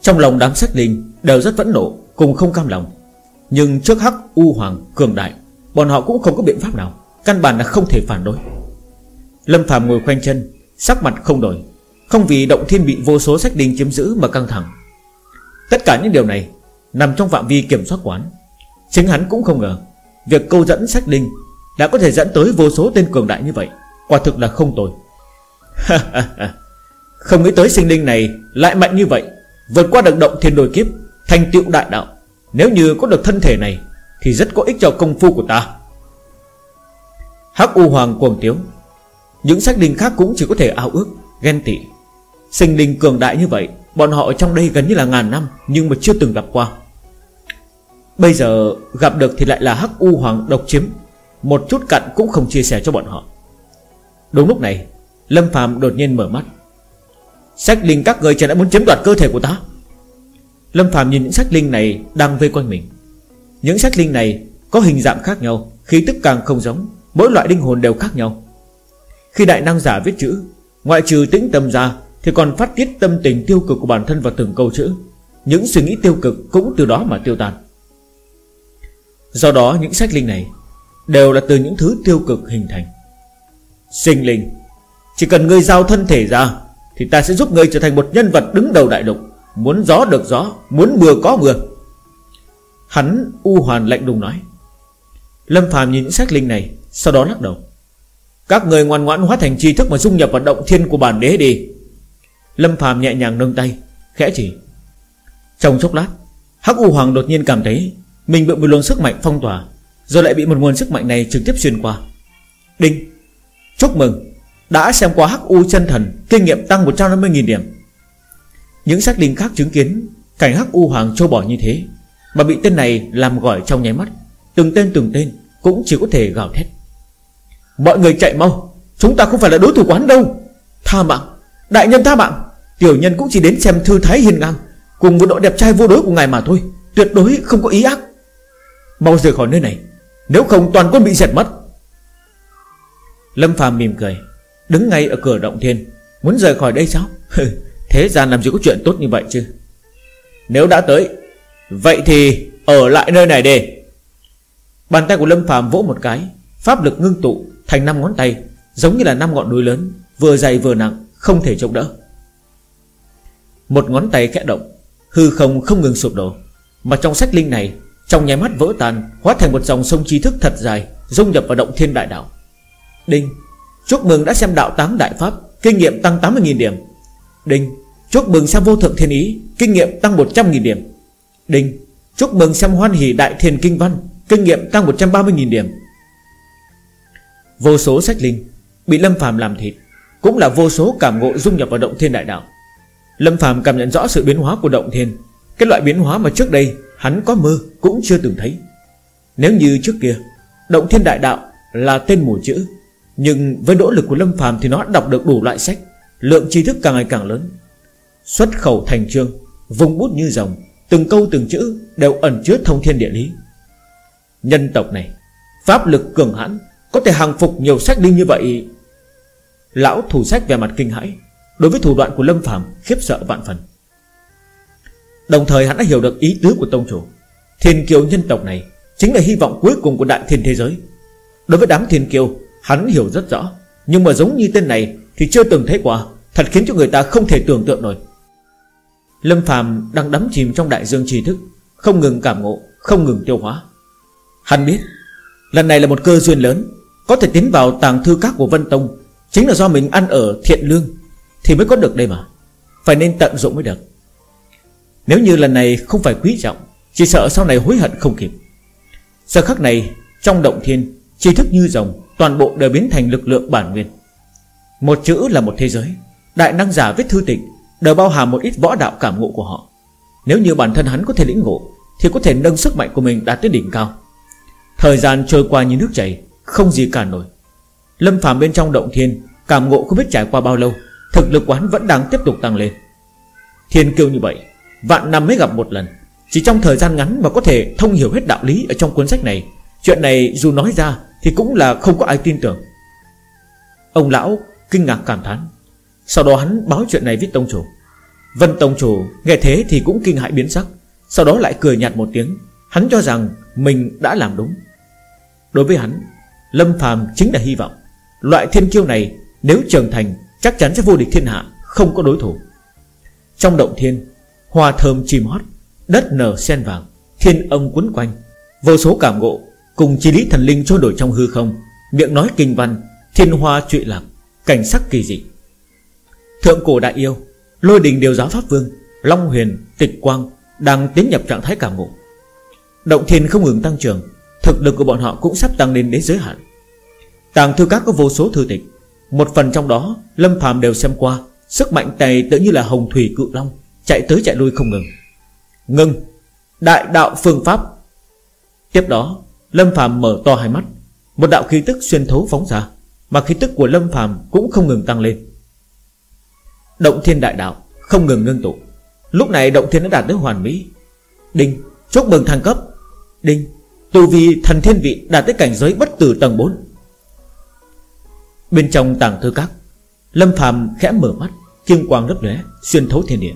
Trong lòng đám sách linh Đều rất vẫn nộ, Cùng không cam lòng. Nhưng trước Hắc U Hoàng cường đại, Bọn họ cũng không có biện pháp nào, Căn bản là không thể phản đối. Lâm Phạm ngồi khoanh chân, Sắc mặt không đổi. Không vì động thiên bị vô số sách đinh chiếm giữ mà căng thẳng. Tất cả những điều này Nằm trong phạm vi kiểm soát quán. Chính hắn cũng không ngờ, Việc câu dẫn sách đinh Đã có thể dẫn tới vô số tên cường đại như vậy. Quả thực là không tồi. Không nghĩ tới sinh linh này Lại mạnh như vậy, Vượt qua được động thiên đồi kiếp, Thành tựu đại đạo. Nếu như có được thân thể này, Thì rất có ích cho công phu của ta. Hắc U Hoàng cuồng tiếu. Những xác đinh khác cũng chỉ có thể ao ước, Ghen tị. Sinh linh cường đại như vậy, Bọn họ trong đây gần như là ngàn năm, Nhưng mà chưa từng gặp qua. Bây giờ gặp được thì lại là Hắc U Hoàng độc chiếm. Một chút cặn cũng không chia sẻ cho bọn họ. Đúng lúc này, Lâm Phạm đột nhiên mở mắt. Sách linh các người chẳng đã muốn chiếm đoạt cơ thể của ta. Lâm Phạm nhìn những sách linh này Đang vây quanh mình. Những sách linh này có hình dạng khác nhau, Khí tức càng không giống, Mỗi loại linh hồn đều khác nhau. Khi đại năng giả viết chữ, Ngoại trừ tĩnh tâm ra thì còn phát tiết tâm tình tiêu cực của bản thân vào từng câu chữ. Những suy nghĩ tiêu cực cũng từ đó mà tiêu tan. Do đó, những sách linh này Đều là từ những thứ tiêu cực hình thành. Sinh linh, Chỉ cần ngươi giao thân thể ra, Thì ta sẽ giúp ngươi trở thành một nhân vật đứng đầu đại lục, Muốn gió được gió, Muốn mưa có mưa. Hắn u hoàn lạnh đùng nói. Lâm phàm nhìn những sách linh này, Sau đó lắc đầu. Các người ngoan ngoãn hóa thành tri thức mà dung nhập vào động thiên của bản đế đi. Lâm Phạm nhẹ nhàng nâng tay, Khẽ chỉ. Trong chốc lát, Hắc U Hoàng đột nhiên cảm thấy Mình bị một luồng sức mạnh phong tỏa, Rồi lại bị một nguồn sức mạnh này trực tiếp xuyên qua. Đinh, Chúc mừng, Đã xem qua Hắc U chân thần Kinh nghiệm tăng 150.000 điểm. Những xác linh khác chứng kiến Cảnh Hắc U Hoàng trâu bỏ như thế, Mà bị tên này làm gọi trong nháy mắt, Từng tên từng tên Cũng chỉ có thể gào thét. Mọi người chạy mau, Chúng ta không phải là đối thủ quán đâu. Tha mạng, Đại nhân tha mạng. Tiểu nhân cũng chỉ đến xem thư thái hiền ngang, Cùng với đội đẹp trai vô đối của ngài mà thôi, Tuyệt đối không có ý ác. Mau rời khỏi nơi này, Nếu không toàn quân bị dẹt mất. Lâm phàm mỉm cười, Đứng ngay ở cửa động thiên, Muốn rời khỏi đây sao? Thế gian làm gì có chuyện tốt như vậy chứ? Nếu đã tới, Vậy thì ở lại nơi này đi. Bàn tay của Lâm phàm vỗ một cái, Pháp lực ngưng tụ thành năm ngón tay, Giống như là năm ngọn núi lớn, Vừa dày vừa nặng, Không thể chống đỡ. Một ngón tay khẽ động, Hư không không ngừng sụp đổ. Mà trong sách linh này, Trong nháy mắt vỡ tan, Hóa thành một dòng sông trí thức thật dài, Dung nhập vào động thiên đại đạo. Đinh, Chúc mừng đã xem đạo tám đại pháp, Kinh nghiệm tăng 80.000 điểm. Đinh, Chúc mừng xem vô thượng thiên ý, Kinh nghiệm tăng 100.000 điểm. Đinh, Chúc mừng xem hoan hỷ đại thiền kinh văn, Kinh nghiệm tăng 130.000 điểm. Vô số sách linh Bị Lâm phàm làm thịt, Cũng là vô số cảm ngộ dung nhập vào động thiên đại đạo. Lâm Phạm cảm nhận rõ sự biến hóa của động thiên. Cái loại biến hóa mà trước đây Hắn có mơ cũng chưa từng thấy. Nếu như trước kia, Động thiên đại đạo là tên mù chữ, Nhưng với nỗ lực của Lâm Phạm Thì nó đọc được đủ loại sách, Lượng tri thức càng ngày càng lớn. Xuất khẩu thành chương Vùng bút như rồng, Từng câu từng chữ đều ẩn chứa thông thiên địa lý. Nhân tộc này, Pháp lực cường hãn, Có thể hàng phục nhiều sách đi như vậy. Lão thủ sách về mặt kinh hãi Đối với thủ đoạn của Lâm Phạm khiếp sợ vạn phần. Đồng thời hắn đã hiểu được ý tứ của Tông Chủ. Thiên kiều nhân tộc này Chính là hy vọng cuối cùng của đại thiên thế giới. Đối với đám thiên kiều Hắn hiểu rất rõ. Nhưng mà giống như tên này Thì chưa từng thấy qua. Thật khiến cho người ta không thể tưởng tượng nổi. Lâm Phạm đang đắm chìm trong đại dương tri thức, Không ngừng cảm ngộ, Không ngừng tiêu hóa. Hắn biết, Lần này là một cơ duyên lớn, Có thể tiến vào tàng thư các của Vân Tông, Chính là do mình ăn ở thiện lương. Thì mới có được đây mà. Phải nên tận dụng mới được. Nếu như lần này không phải quý trọng, Chỉ sợ sau này hối hận không kịp. Giờ khắc này, Trong động thiên Tri thức như rồng Toàn bộ đều biến thành lực lượng bản nguyên. Một chữ là một thế giới, Đại năng giả viết thư tịch, Đều bao hàm một ít võ đạo cảm ngộ của họ. Nếu như bản thân hắn có thể lĩnh ngộ, Thì có thể nâng sức mạnh của mình đạt tới đỉnh cao. Thời gian trôi qua như nước chảy, Không gì cản nổi. Lâm phàm bên trong động thiên, Cảm ngộ không biết trải qua bao lâu Thực lực của hắn vẫn đang tiếp tục tăng lên. Thiên kiêu như vậy, Vạn năm mới gặp một lần. Chỉ trong thời gian ngắn mà có thể thông hiểu hết đạo lý Ở trong cuốn sách này. Chuyện này dù nói ra Thì cũng là không có ai tin tưởng. Ông lão kinh ngạc cảm thán. Sau đó hắn báo chuyện này với tông chủ. Vân tông chủ nghe thế thì cũng kinh hại biến sắc. Sau đó lại cười nhạt một tiếng. Hắn cho rằng mình đã làm đúng. Đối với hắn, Lâm phàm chính là hy vọng. Loại thiên kiêu này nếu trưởng thành Chắc chắn sẽ vô địch thiên hạ, Không có đối thủ. Trong động thiên, Hoa thơm chim hót, Đất nở sen vàng, Thiên âm quấn quanh. Vô số cảm ngộ, Cùng chi lý thần linh trôi đổi trong hư không. Miệng nói kinh văn, Thiên hoa trụy lạc, Cảnh sắc kỳ dị. Thượng cổ đại yêu, Lôi đình điều giáo pháp vương, Long huyền, Tịch quang, Đang tiến nhập trạng thái cảm ngộ. Động thiên không ngừng tăng trưởng, Thực lực của bọn họ cũng sắp tăng lên đến giới hạn. Tàng thư các có vô số thư tịch một phần trong đó, Lâm phàm đều xem qua, Sức mạnh này tự như là hồng thủy cự long, Chạy tới chạy lui không ngừng. Ngưng. Đại đạo phương pháp. Tiếp đó, Lâm phàm mở to hai mắt. Một đạo khí tức xuyên thấu phóng ra, Mà khí tức của Lâm phàm cũng không ngừng tăng lên. Động thiên đại đạo, Không ngừng ngưng tụ. Lúc này động thiên đã đạt tới hoàn mỹ. Đinh, Chúc mừng thăng cấp. Đinh, Tu vi thần thiên vị đạt tới cảnh giới bất tử tầng 4 Bên trong tàng thư các, Lâm phàm khẽ mở mắt Kim quang lấp lóe, xuyên thấu thiên địa.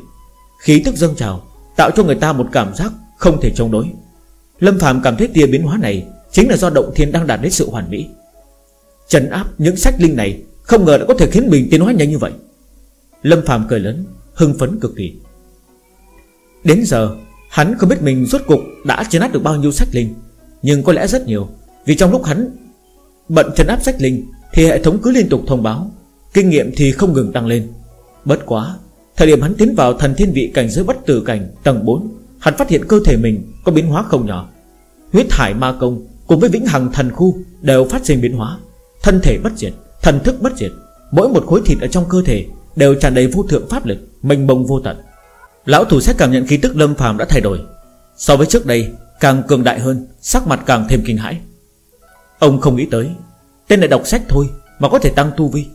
Khí tức dâng trào, Tạo cho người ta một cảm giác không thể chống đối. Lâm phàm cảm thấy tia biến hóa này Chính là do động thiên đang đạt đến sự hoàn mỹ. Trấn áp những sách linh này Không ngờ đã có thể khiến mình tiến hóa nhanh như vậy. Lâm phàm cười lớn, Hưng phấn cực kỳ. Đến giờ, Hắn không biết mình rốt cục đã chấn áp được bao nhiêu sách linh, Nhưng có lẽ rất nhiều, Vì trong lúc hắn bận chấn áp sách linh thì hệ thống cứ liên tục thông báo. Kinh nghiệm thì không ngừng tăng lên. Bất quá, Thời điểm hắn tiến vào thần thiên vị cảnh giới bất tử cảnh tầng 4 Hắn phát hiện cơ thể mình có biến hóa không nhỏ. Huyết hải ma công Cùng với vĩnh hằng thần khu Đều phát sinh biến hóa. Thân thể bất diệt, Thần thức bất diệt, Mỗi một khối thịt ở trong cơ thể Đều tràn đầy vô thượng pháp lực, Mênh mông vô tận. Lão thủ sẽ cảm nhận khí tức lâm phàm đã thay đổi. So với trước đây, Càng cường đại hơn, Sắc mặt càng thêm kinh hãi. Ông không nghĩ tới Tên này đọc sách thôi Mà có thể tăng tu vi.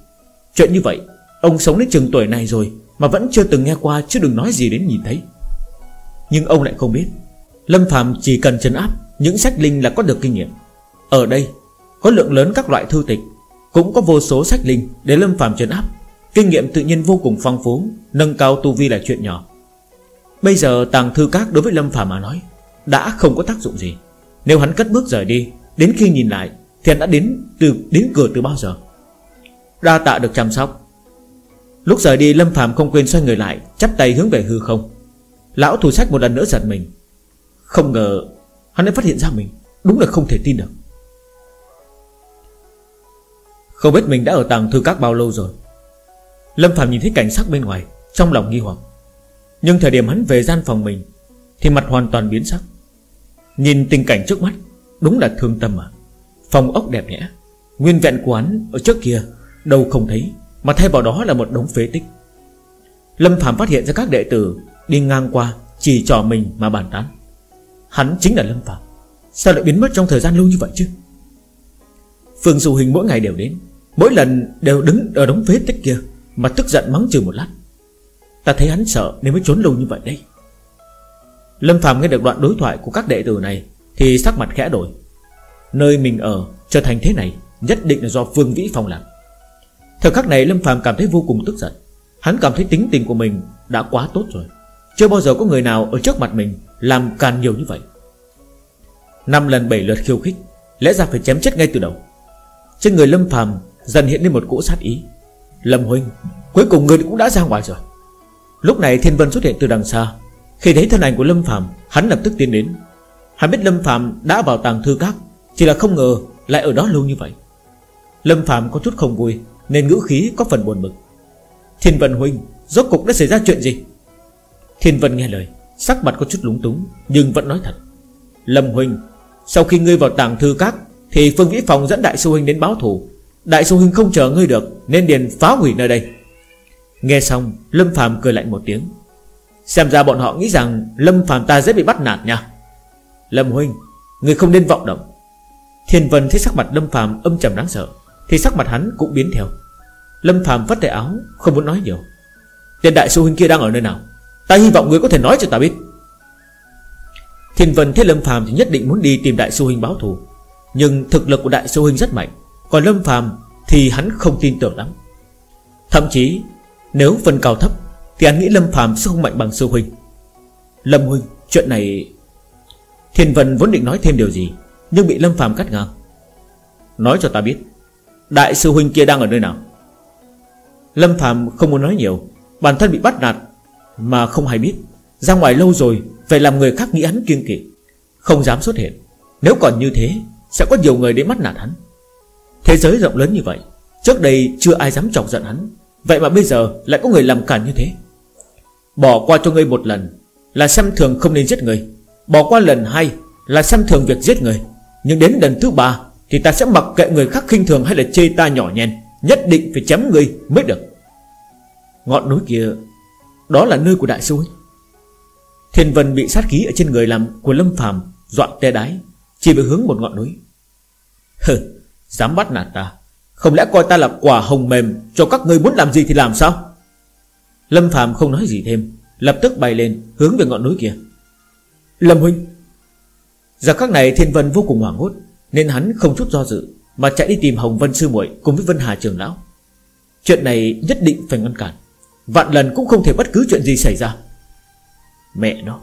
Chuyện như vậy, Ông sống đến chừng tuổi này rồi Mà vẫn chưa từng nghe qua Chứ đừng nói gì đến nhìn thấy. Nhưng ông lại không biết, Lâm phàm chỉ cần trấn áp Những sách linh là có được kinh nghiệm. Ở đây, Có lượng lớn các loại thư tịch, Cũng có vô số sách linh Để Lâm phàm trấn áp. Kinh nghiệm tự nhiên vô cùng phong phú, Nâng cao tu vi là chuyện nhỏ. Bây giờ tàng thư các đối với Lâm Phàm mà nói, Đã không có tác dụng gì. Nếu hắn cất bước rời đi, Đến khi nhìn lại Thiện đã đến từ, đến cửa từ bao giờ? Đa tạ được chăm sóc. Lúc rời đi, Lâm phạm không quên xoay người lại, Chắp tay hướng về hư không. Lão thủ sách một lần nữa giật mình. Không ngờ, hắn đã phát hiện ra mình. Đúng là không thể tin được. Không biết mình đã ở tàng thư các bao lâu rồi. Lâm Phạm nhìn thấy cảnh sắc bên ngoài, Trong lòng nghi hoặc. Nhưng thời điểm hắn về gian phòng mình, Thì mặt hoàn toàn biến sắc. Nhìn tình cảnh trước mắt, Đúng là thương tâm à. Phòng ốc đẹp nhẽ. Nguyên vẹn của hắn ở trước kia, Đâu không thấy, Mà thay vào đó là một đống phế tích. Lâm Phạm phát hiện ra các đệ tử Đi ngang qua, Chỉ trò mình mà bàn tán. Hắn chính là Lâm Phạm Sao lại biến mất trong thời gian lâu như vậy chứ? Phương Du Hình mỗi ngày đều đến, Mỗi lần đều đứng ở đống phế tích kia, Mà tức giận mắng chửi một lát. Ta thấy hắn sợ nên mới trốn lâu như vậy đây. Lâm Phạm nghe được đoạn đối thoại của các đệ tử này Thì sắc mặt khẽ đổi. Nơi mình ở trở thành thế này Nhất định là do Phương Vĩ Phong làm. Thời khắc này Lâm Phạm cảm thấy vô cùng tức giận. Hắn cảm thấy tính tình của mình đã quá tốt rồi. Chưa bao giờ có người nào ở trước mặt mình Làm càn nhiều như vậy. Năm lần bảy lượt khiêu khích, Lẽ ra phải chém chết ngay từ đầu. Trên người Lâm Phạm dần hiện lên một cỗ sát ý. Lâm Huynh, Cuối cùng người cũng đã ra ngoài rồi. Lúc này Thiên Vân xuất hiện từ đằng xa. Khi thấy thân ảnh của Lâm Phạm Hắn lập tức tiến đến. Hắn biết Lâm Phạm đã vào tàng thư các. Chỉ là không ngờ lại ở đó lâu như vậy. Lâm Phạm có chút không vui, Nên ngữ khí có phần buồn bực. Thiên Vân Huynh, Rốt cục đã xảy ra chuyện gì? Thiên Vân nghe lời, Sắc mặt có chút lúng túng, Nhưng vẫn nói thật. Lâm Huynh, Sau khi ngươi vào tàng thư các, Thì Phương Vĩ Phòng dẫn Đại sư Huynh đến báo thù. Đại sư Huynh không chờ ngươi được, Nên điền phá hủy nơi đây. Nghe xong, Lâm Phạm cười lạnh một tiếng. Xem ra bọn họ nghĩ rằng Lâm Phạm ta dễ bị bắt nạt nha. Lâm Huynh, ngươi không nên vọng động. Thiên Vân thấy sắc mặt Lâm Phạm âm trầm đáng sợ, Thì sắc mặt hắn cũng biến theo. Lâm Phạm vắt tay áo, Không muốn nói nhiều. Tiền đại sư huynh kia đang ở nơi nào? Ta hy vọng người có thể nói cho ta biết. Thiên Vân thấy Lâm Phạm thì nhất định muốn đi tìm đại sư huynh báo thù, Nhưng thực lực của đại sư huynh rất mạnh, Còn Lâm Phạm thì hắn không tin tưởng lắm. Thậm chí, Nếu phân cao thấp Thì hắn nghĩ Lâm Phạm sẽ không mạnh bằng sư huynh. Lâm huynh, chuyện này Thiên Vân vốn định nói thêm điều gì nhưng bị Lâm Phạm cắt ngang. Nói cho ta biết, Đại sư huynh kia đang ở nơi nào? Lâm Phạm không muốn nói nhiều, Bản thân bị bắt nạt Mà không hay biết. Ra ngoài lâu rồi, Phải làm người khác nghĩ hắn kiêng kỵ. Không dám xuất hiện. Nếu còn như thế, Sẽ có nhiều người đến bắt nạt hắn. Thế giới rộng lớn như vậy, Trước đây chưa ai dám chọc giận hắn. Vậy mà bây giờ lại có người làm cản như thế. Bỏ qua cho ngươi một lần Là xem thường không nên giết người. Bỏ qua lần hai Là xem thường việc giết người. Nhưng đến lần thứ ba, Thì ta sẽ mặc kệ người khác khinh thường hay là chê ta nhỏ nhen Nhất định phải chém người mới được. Ngọn núi kia, Đó là nơi của đại sư ấy Thiên Vân bị sát khí ở trên người làm Của Lâm phàm dọa tê đái, Chỉ về hướng một ngọn núi. Hừ, Dám bắt nạt ta. Không lẽ coi ta là quả hồng mềm, Cho các ngươi muốn làm gì thì làm sao? Lâm phàm không nói gì thêm, Lập tức bay lên, hướng về ngọn núi kia. Lâm Huynh Giờ khắc này Thiên Vân vô cùng hoảng hốt, Nên hắn không chút do dự Mà chạy đi tìm Hồng Vân Sư muội cùng với Vân Hà Trường Lão. Chuyện này nhất định phải ngăn cản, Vạn lần cũng không thể bất cứ chuyện gì xảy ra. Mẹ nó,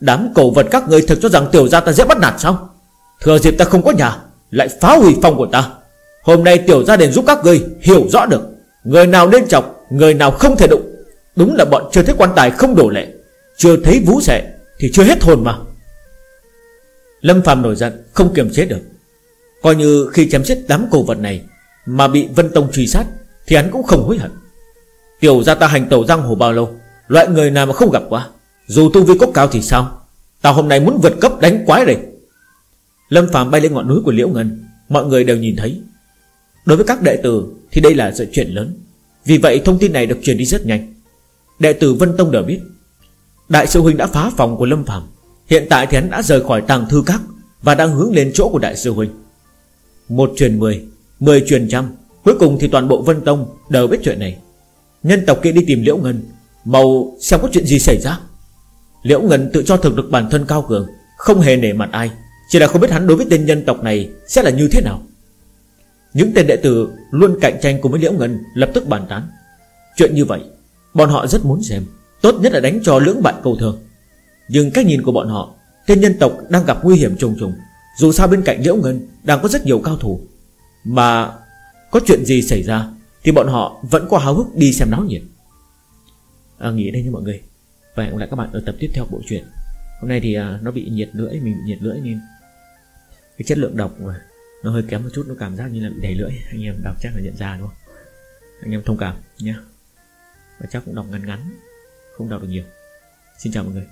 Đám cầu vật các người thực cho rằng tiểu gia ta dễ bắt nạt sao? Thừa dịp ta không có nhà, Lại phá hủy phòng của ta. Hôm nay tiểu gia đến giúp các người hiểu rõ được, Người nào nên chọc, Người nào không thể đụng. Đúng là bọn chưa thấy quan tài không đổ lệ, Chưa thấy vũ sẻ Thì chưa hết hồn mà. Lâm Phạm nổi giận, không kiềm chế được. Coi như khi chém giết đám cổ vật này Mà bị Vân Tông truy sát, Thì hắn cũng không hối hận. Tiểu ra ta hành tẩu giang hồ bao lâu, Loại người nào mà không gặp qua? Dù tu vi cốc cao thì sao? Tao hôm nay muốn vượt cấp đánh quái đây Lâm Phạm bay lên ngọn núi của Liễu Ngân, Mọi người đều nhìn thấy. Đối với các đệ tử thì đây là sự chuyện lớn. Vì vậy thông tin này được truyền đi rất nhanh. Đệ tử Vân Tông đều biết, Đại sư Huynh đã phá phòng của Lâm Phạm Hiện tại thì hắn đã rời khỏi tàng thư các Và đang hướng lên chỗ của Đại sư Huynh. Một truyền mười Mười truyền trăm, Cuối cùng thì toàn bộ Vân Tông đều biết chuyện này. Nhân tộc kia đi tìm Liễu Ngân, Màu xem có chuyện gì xảy ra. Liễu Ngân tự cho thực lực bản thân cao cường, Không hề nể mặt ai, Chỉ là không biết hắn đối với tên nhân tộc này Sẽ là như thế nào. Những tên đệ tử luôn cạnh tranh cùng với Liễu Ngân Lập tức bàn tán. Chuyện như vậy, Bọn họ rất muốn xem, Tốt nhất là đánh cho lưỡng bạn cầu thường nhưng cách nhìn của bọn họ Tên nhân tộc đang gặp nguy hiểm trùng trùng. Dù sao bên cạnh Liễu Ngân Đang có rất nhiều cao thủ. Mà có chuyện gì xảy ra thì bọn họ vẫn có háo hức đi xem náo nhiệt. À, Nghỉ đây nha mọi người. Và hẹn gặp lại các bạn ở tập tiếp theo bộ truyện. Hôm nay thì à, nó bị nhiệt lưỡi Mình bị nhiệt lưỡi nên Cái chất lượng đọc mà Nó hơi kém một chút Nó cảm giác như là bị đầy lưỡi. Anh em đọc chắc là nhận ra đúng không? Anh em thông cảm nhé Và chắc cũng đọc ngắn ngắn Không đọc được nhiều. Xin chào mọi người.